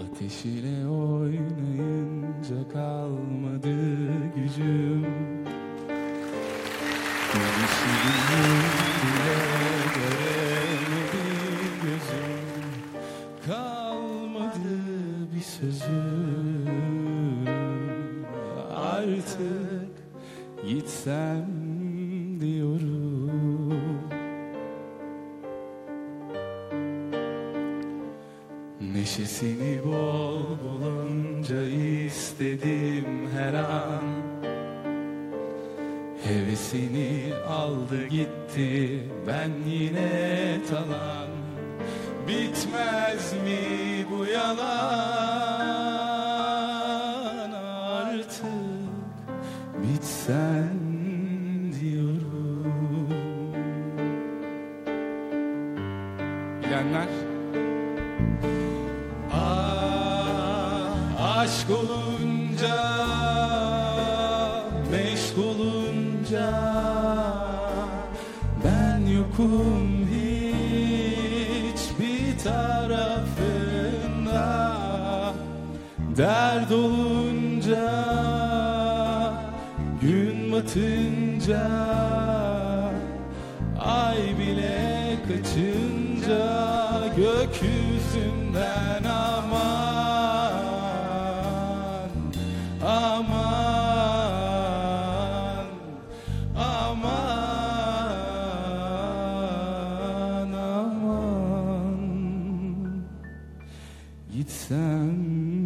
Ateş ile oynayınca kalmadı gücüm. Görüşümü bile göremedi gözüm. Kalmadı bir sözüm. Artık gitsem diyorum Neşesini bol bulunca istedim her an. Hevesini aldı gitti ben yine talan. Bitmez mi bu yalan artık? Bitsen diyorum. Bilenler aşk olunca, meşk olunca Ben yokum hiçbir tarafında. Dert olunca, gün batınca Ay bile kaçınca gökyüzünden aman gitsem